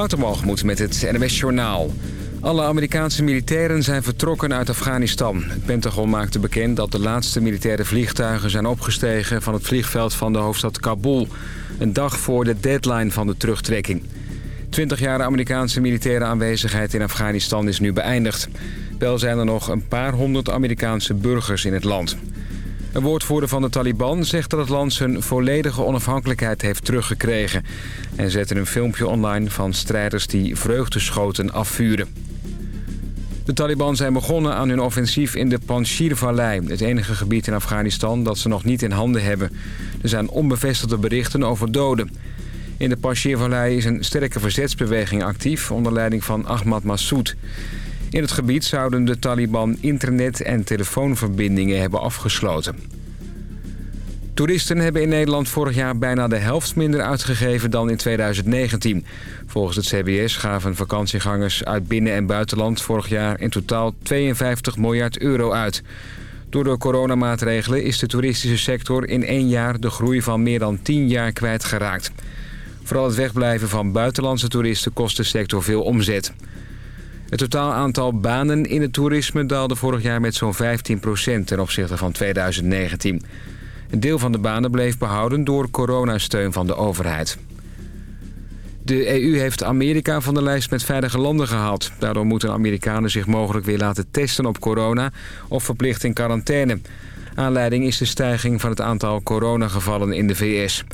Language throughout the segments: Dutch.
Watermalgemoed met het NWS Journaal. Alle Amerikaanse militairen zijn vertrokken uit Afghanistan. Het Pentagon maakte bekend dat de laatste militaire vliegtuigen zijn opgestegen... van het vliegveld van de hoofdstad Kabul. Een dag voor de deadline van de terugtrekking. 20 jaar Amerikaanse militaire aanwezigheid in Afghanistan is nu beëindigd. Wel zijn er nog een paar honderd Amerikaanse burgers in het land. Een woordvoerder van de Taliban zegt dat het land zijn volledige onafhankelijkheid heeft teruggekregen. En zette een filmpje online van strijders die vreugdeschoten afvuren. De Taliban zijn begonnen aan hun offensief in de Panjshir-vallei... het enige gebied in Afghanistan dat ze nog niet in handen hebben. Er zijn onbevestigde berichten over doden. In de Panjshir-vallei is een sterke verzetsbeweging actief... onder leiding van Ahmad Massoud. In het gebied zouden de Taliban internet- en telefoonverbindingen hebben afgesloten. Toeristen hebben in Nederland vorig jaar bijna de helft minder uitgegeven dan in 2019. Volgens het CBS gaven vakantiegangers uit binnen- en buitenland vorig jaar in totaal 52 miljard euro uit. Door de coronamaatregelen is de toeristische sector in één jaar de groei van meer dan 10 jaar kwijtgeraakt. Vooral het wegblijven van buitenlandse toeristen kost de sector veel omzet. Het totaal aantal banen in het toerisme daalde vorig jaar met zo'n 15% ten opzichte van 2019. Een deel van de banen bleef behouden door coronasteun van de overheid. De EU heeft Amerika van de lijst met veilige landen gehaald. Daardoor moeten Amerikanen zich mogelijk weer laten testen op corona of verplicht in quarantaine. Aanleiding is de stijging van het aantal coronagevallen in de VS.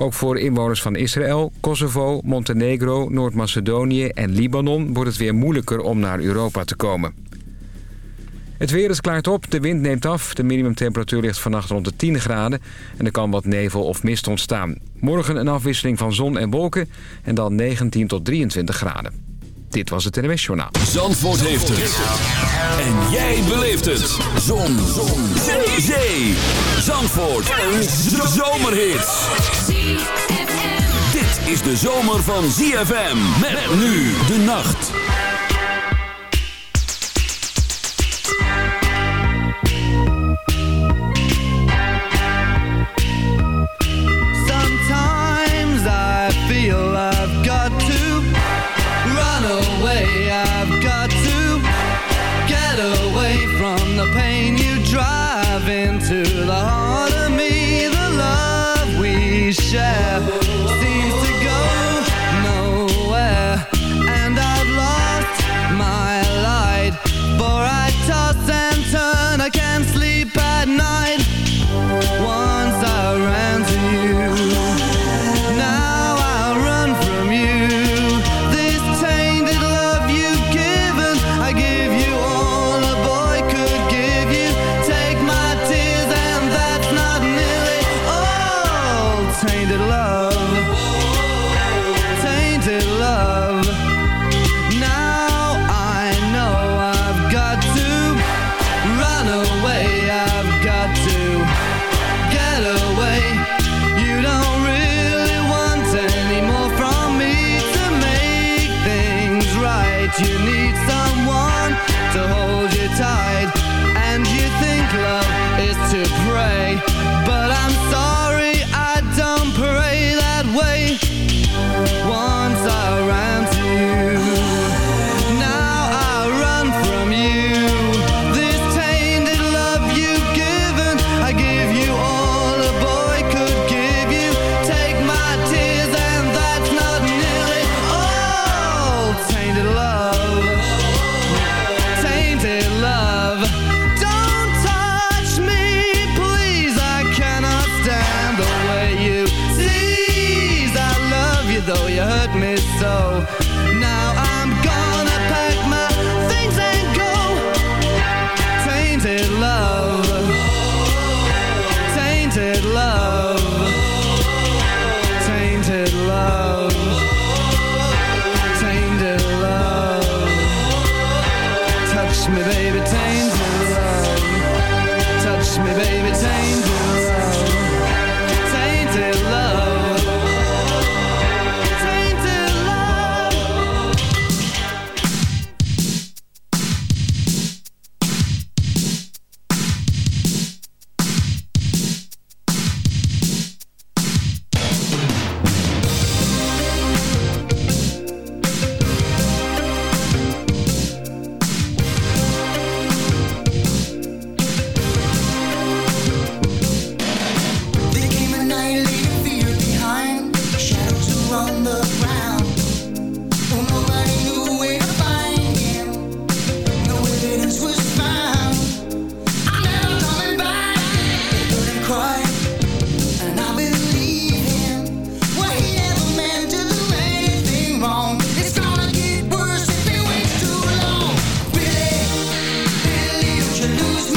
Ook voor inwoners van Israël, Kosovo, Montenegro, Noord-Macedonië en Libanon... wordt het weer moeilijker om naar Europa te komen. Het weer is klaart op, de wind neemt af. De minimumtemperatuur ligt vannacht rond de 10 graden... en er kan wat nevel of mist ontstaan. Morgen een afwisseling van zon en wolken en dan 19 tot 23 graden. Dit was het NWS Journaal. Zandvoort heeft het. En jij beleeft het. Zon. Zon. Zee. Zee. Zandvoort. Een zomerhit. Dit is de zomer van ZFM. Met nu de nacht.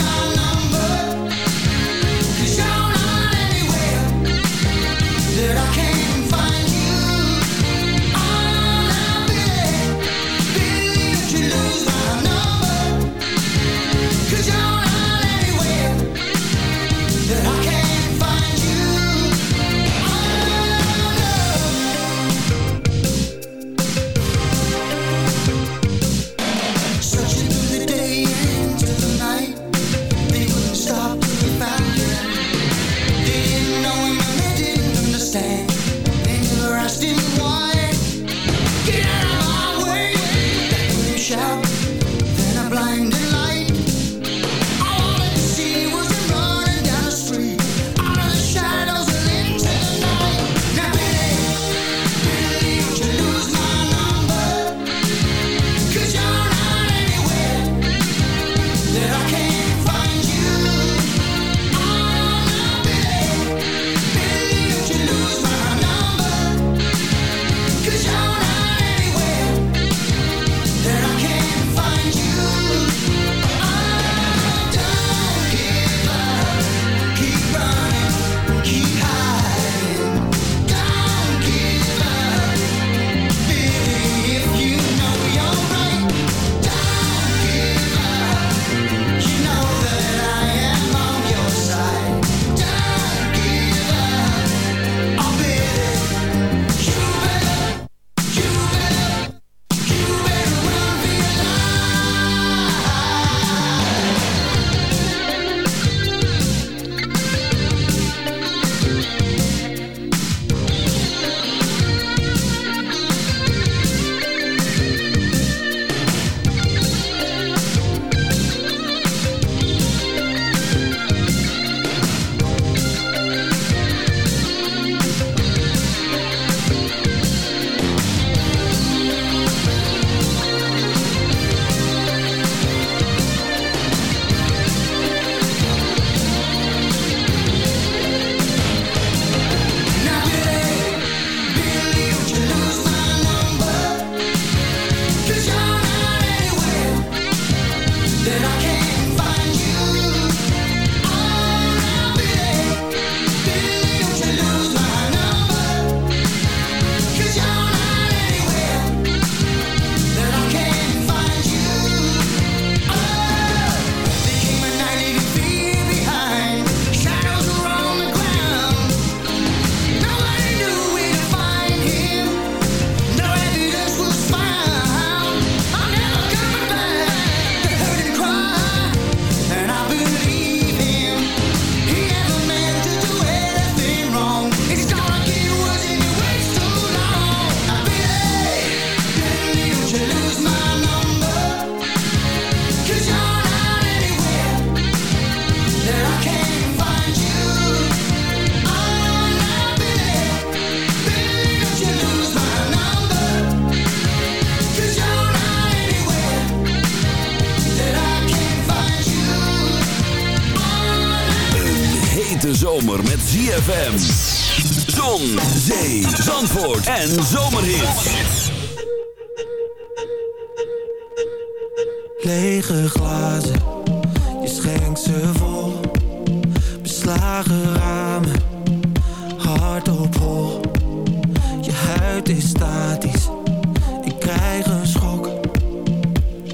my life. En zomerhit. Lege glazen, je schenkt ze vol. Beslagen ramen, hard op hol. Je huid is statisch, ik krijg een schok.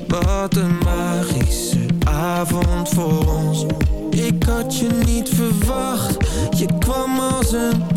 Wat een magische avond voor ons. Ik had je niet verwacht, je kwam als een.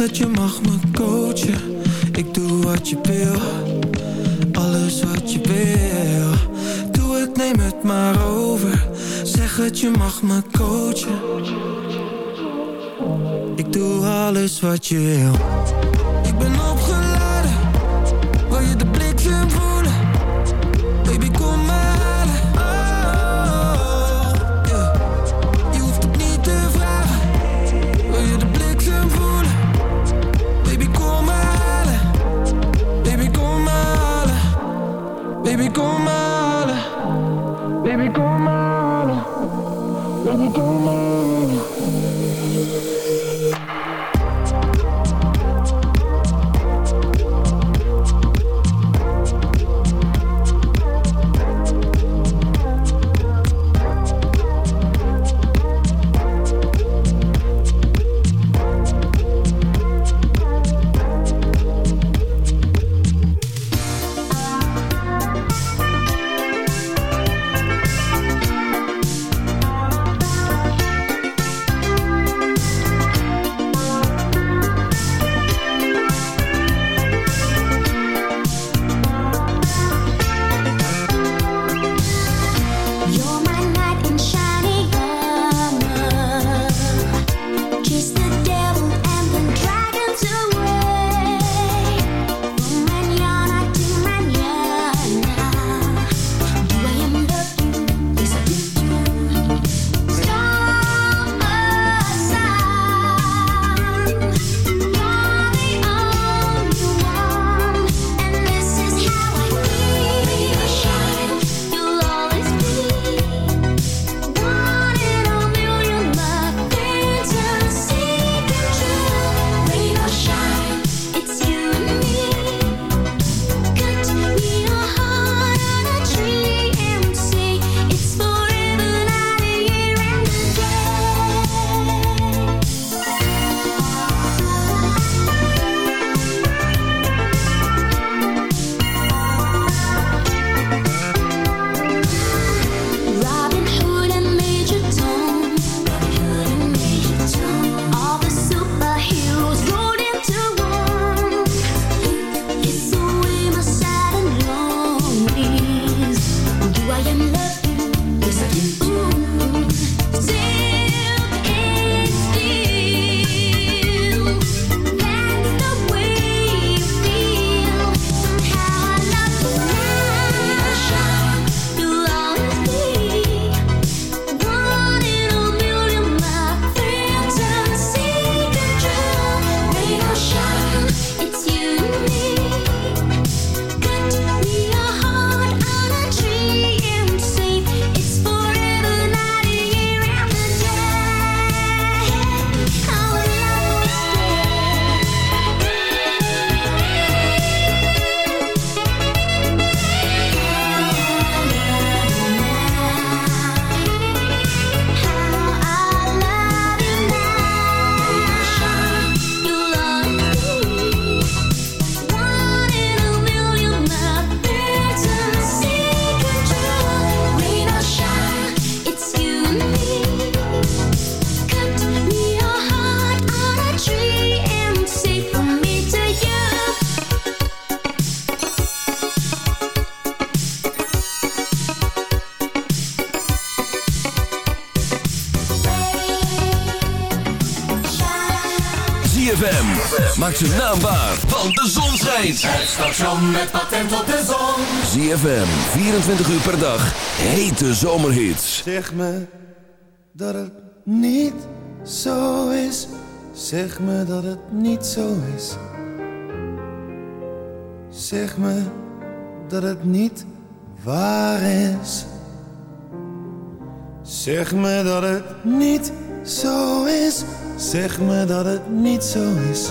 Het, je mag me coachen. Ik doe wat je wil, alles wat je wil. Doe het, neem het maar over. Zeg het, je mag me coachen. Ik doe alles wat je wil. Ik ben opgeladen, wil je de bliksem voelen? Zijn naam waar, want de zon schijnt. Het station met patent op de zon. ZFM, 24 uur per dag, hete zomerhits. Zeg me dat het niet zo is. Zeg me dat het niet zo is. Zeg me dat het niet waar is. Zeg me dat het niet zo is. Zeg me dat het niet zo is.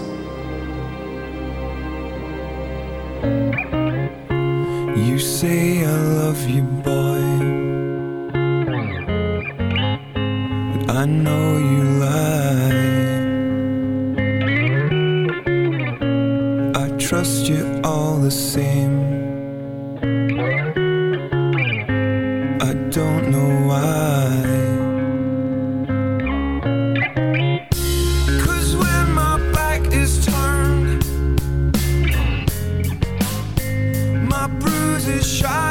is shy.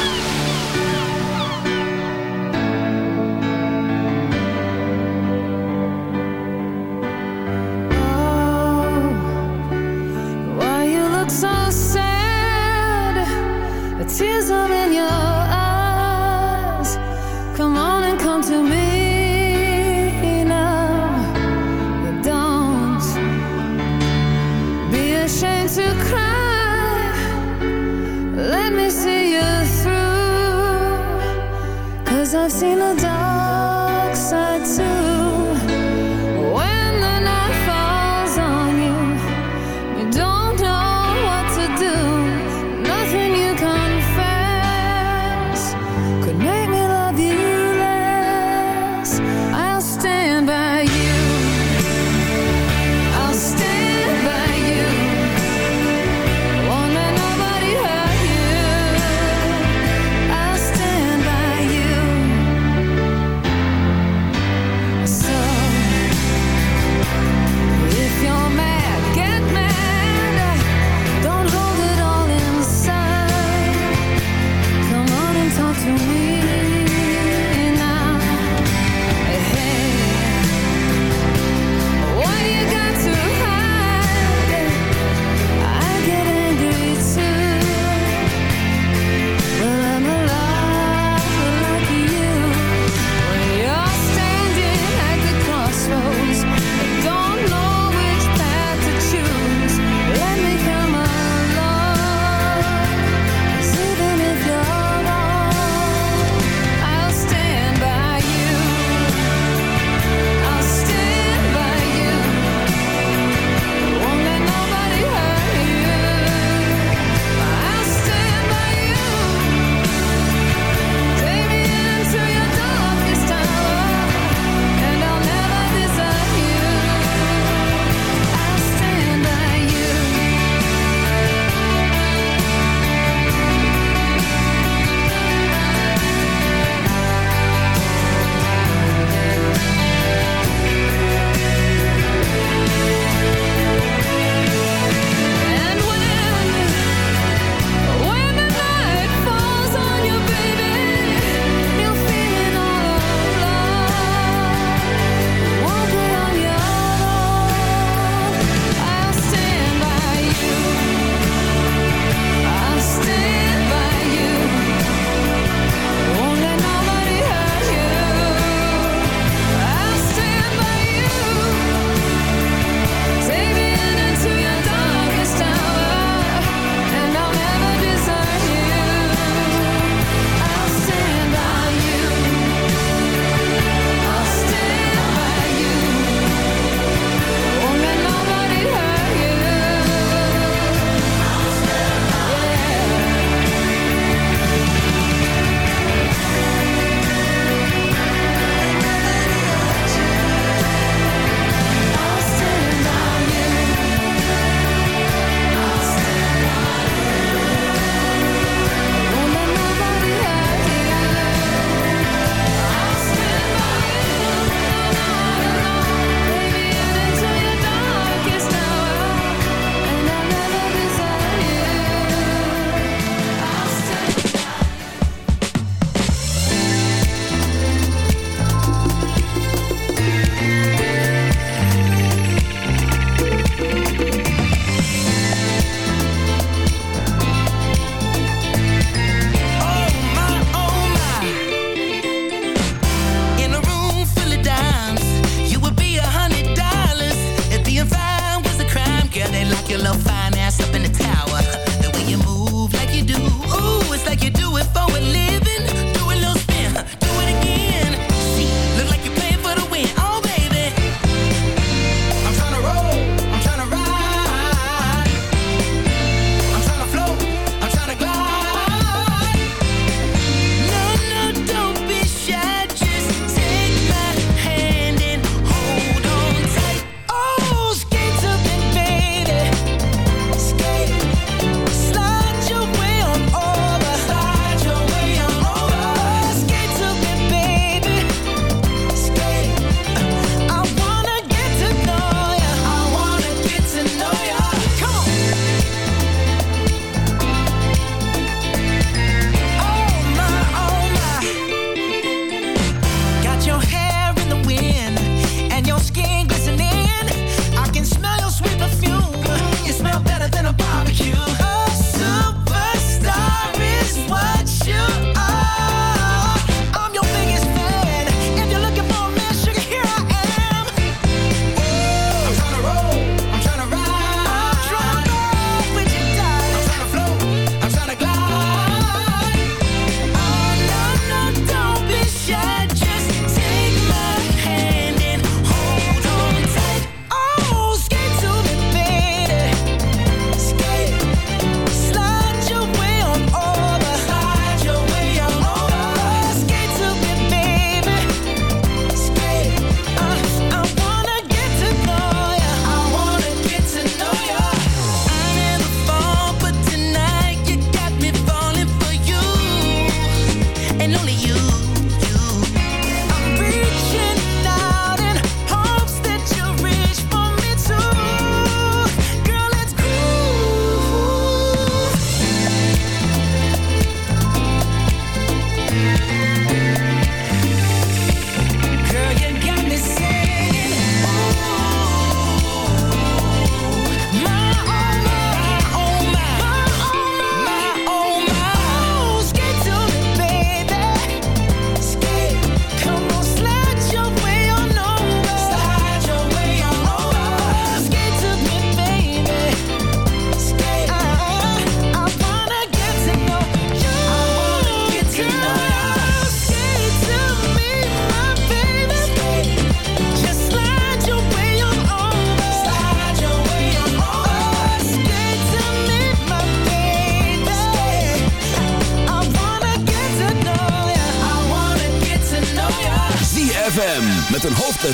I've seen the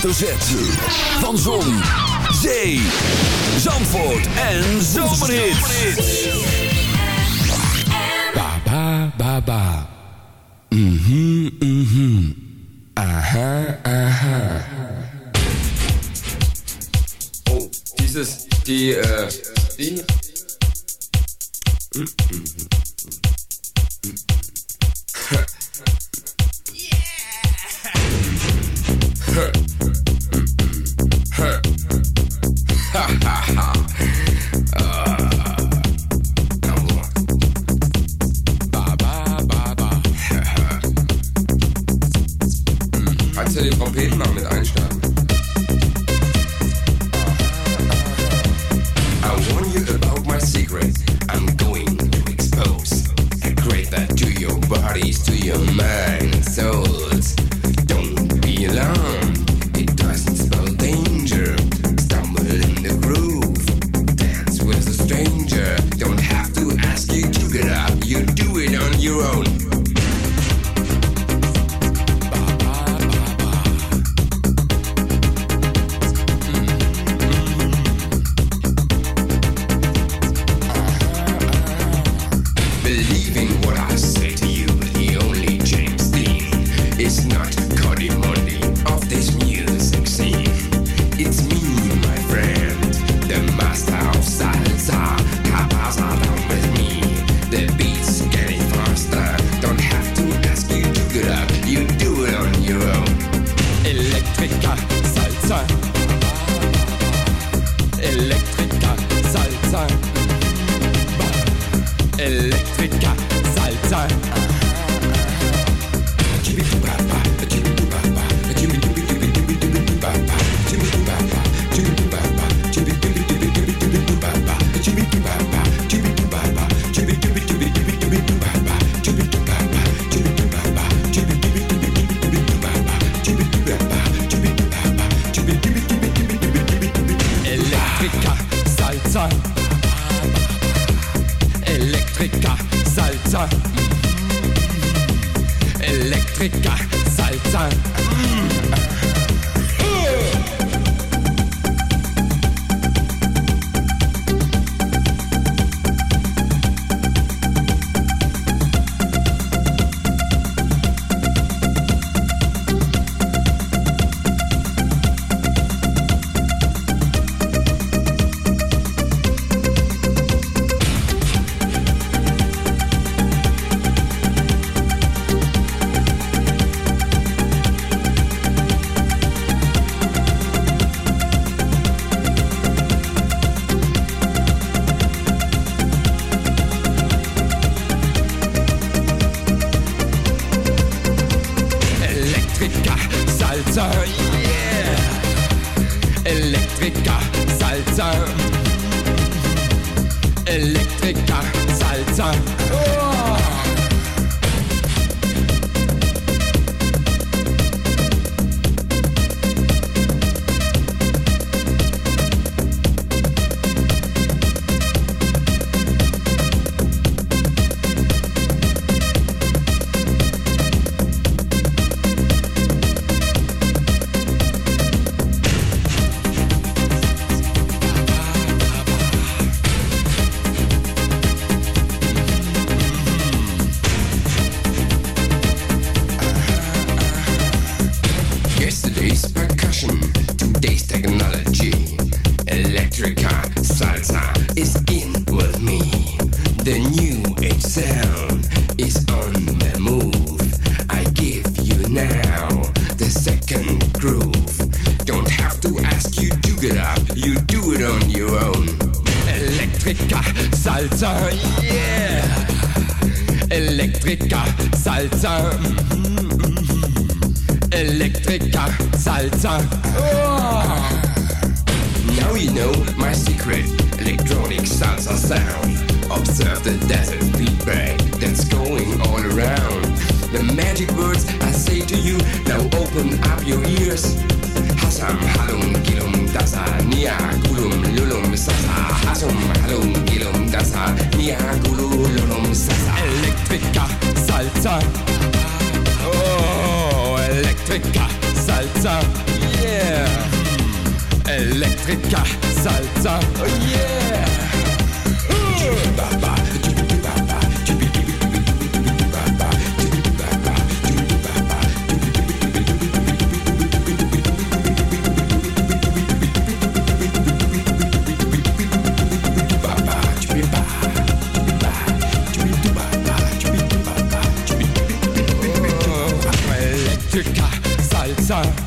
hoofdletter. Van Zon, Zee, Zandvoort en Zomerhits. Ba ba ba ba. Mhm mhm. Aha aha. Oh, dieses die äh die Kannst Electrica salsa. The new age sound is on the move. I give you now the second groove. Don't have to ask you to get up, you do it on your own. Electrica salsa, yeah. Electrica salsa. Mm-hmm. Electrica salsa. Oh. Now you know my secret electronic salsa sound. Observe the desert feedback that's going all around. The magic words I say to you, now open up your ears. Hasam halum gilum dasa nia gulum lulum sasa. Hasum halum gilum dasa nia gulum lulum sasa. Electrica salsa. Oh, Electrica salsa, yeah. Electrica salsa, oh yeah. Electrica salsa,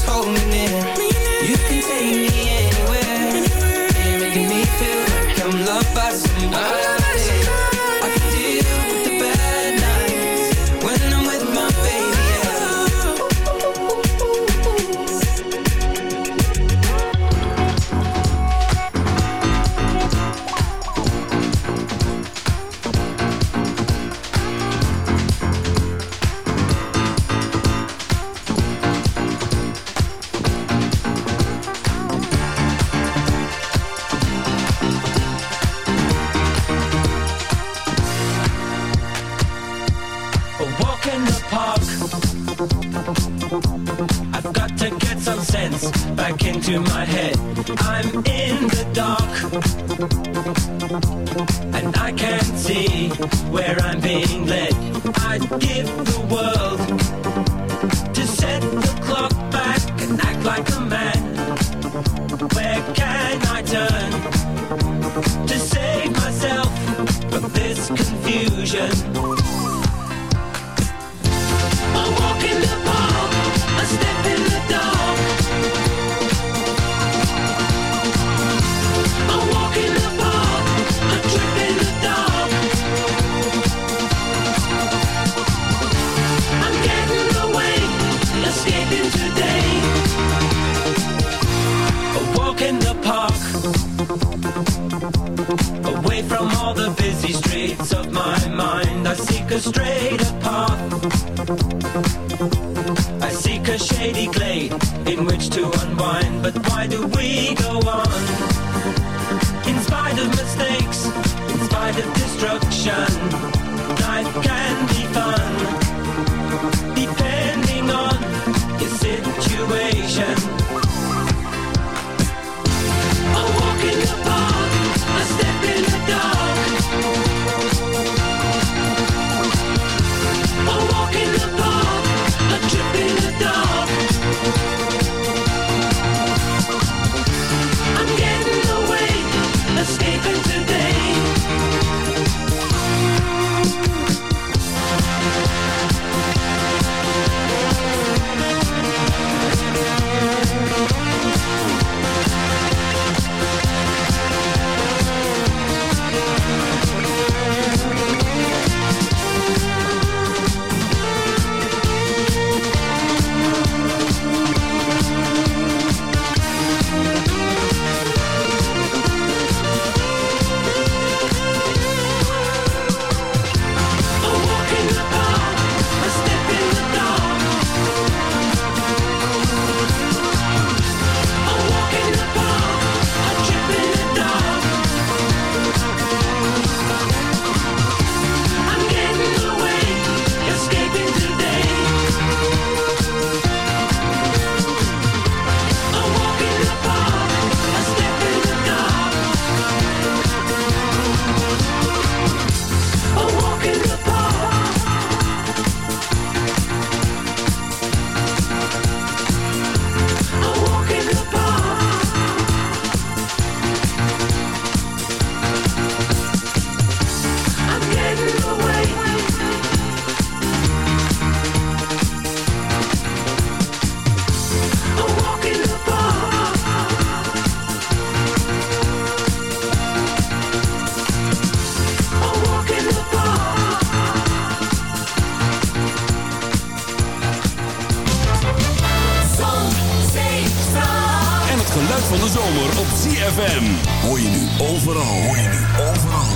As you just hold me near. You can take me anywhere. destruction. Knife candy. Overal. Hoor je nu overal.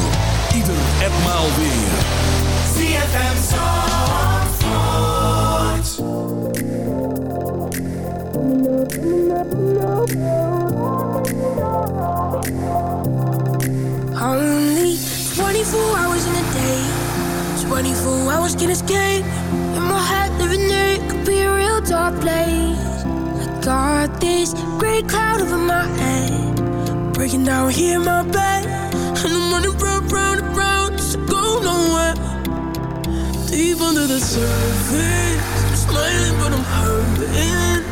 Ieder en maal weer. ZFM Zandvoort. Only 24 hours in a day. 24 hours can escape. In my head living there, could be a real dark place. I got this great cloud over my head. breaking down here in my bed. And I'm running round, round, round, just to go nowhere. Deep under the surface, I'm smiling, but I'm hurting.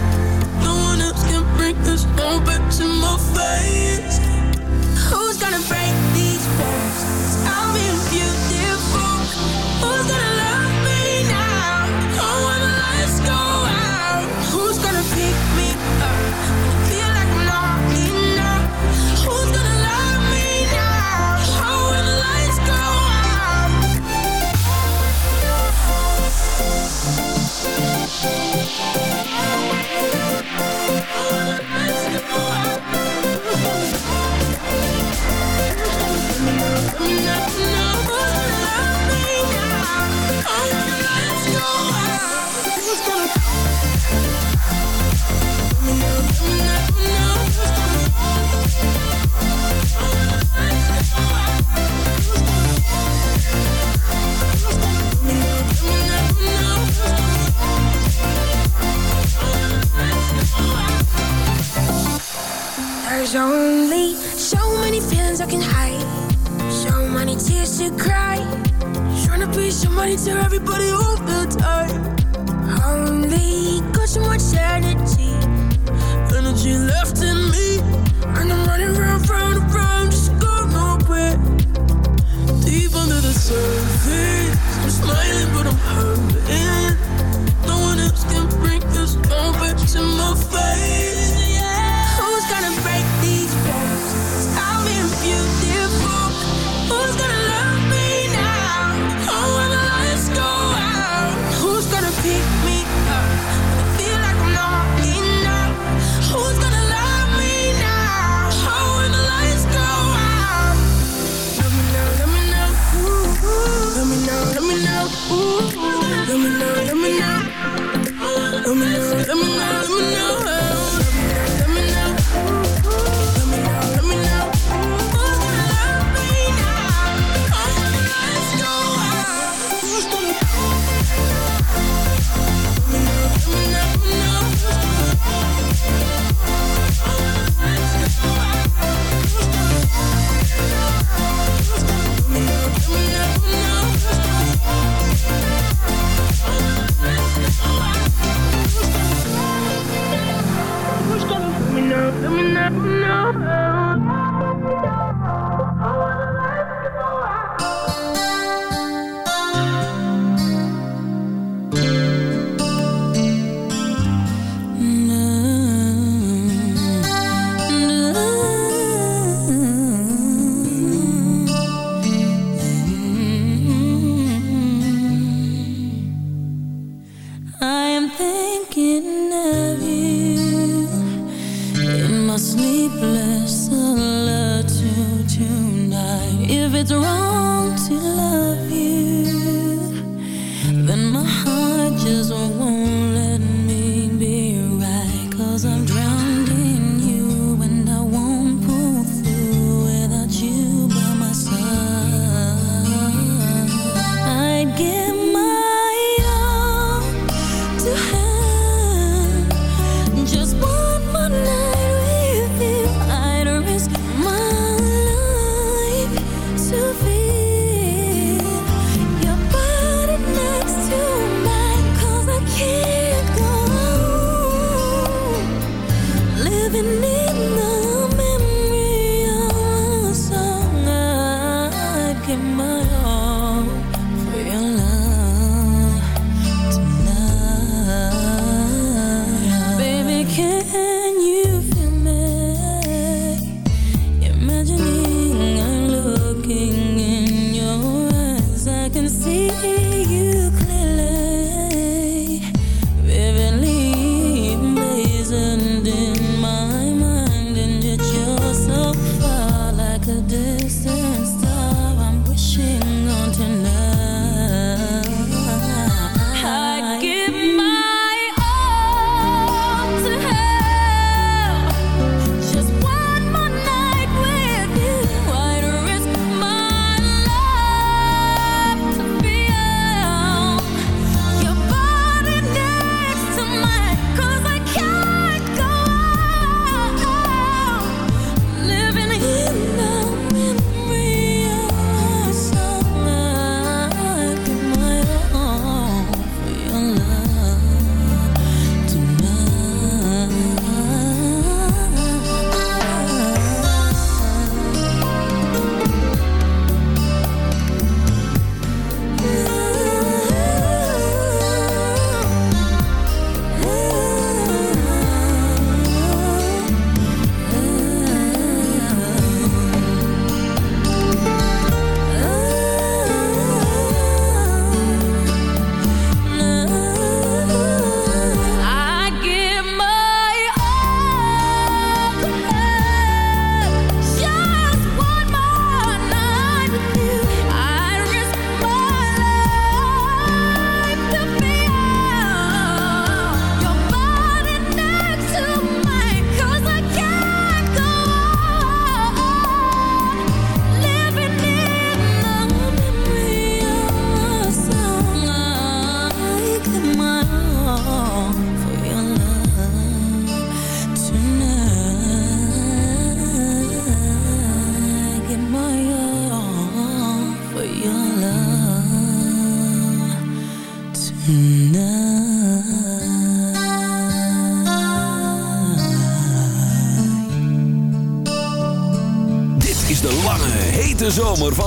No one else can bring this moment to my face. There's only so many feelings I can hide. So many tears to cry. Trying to be somebody to everybody all the time Only got so much energy Energy left in me. And I'm running round, round, round Just go nowhere. Deep under the surface I'm smiling but I'm hurting. No one else can bring this moment to my face. Yeah. Who's gonna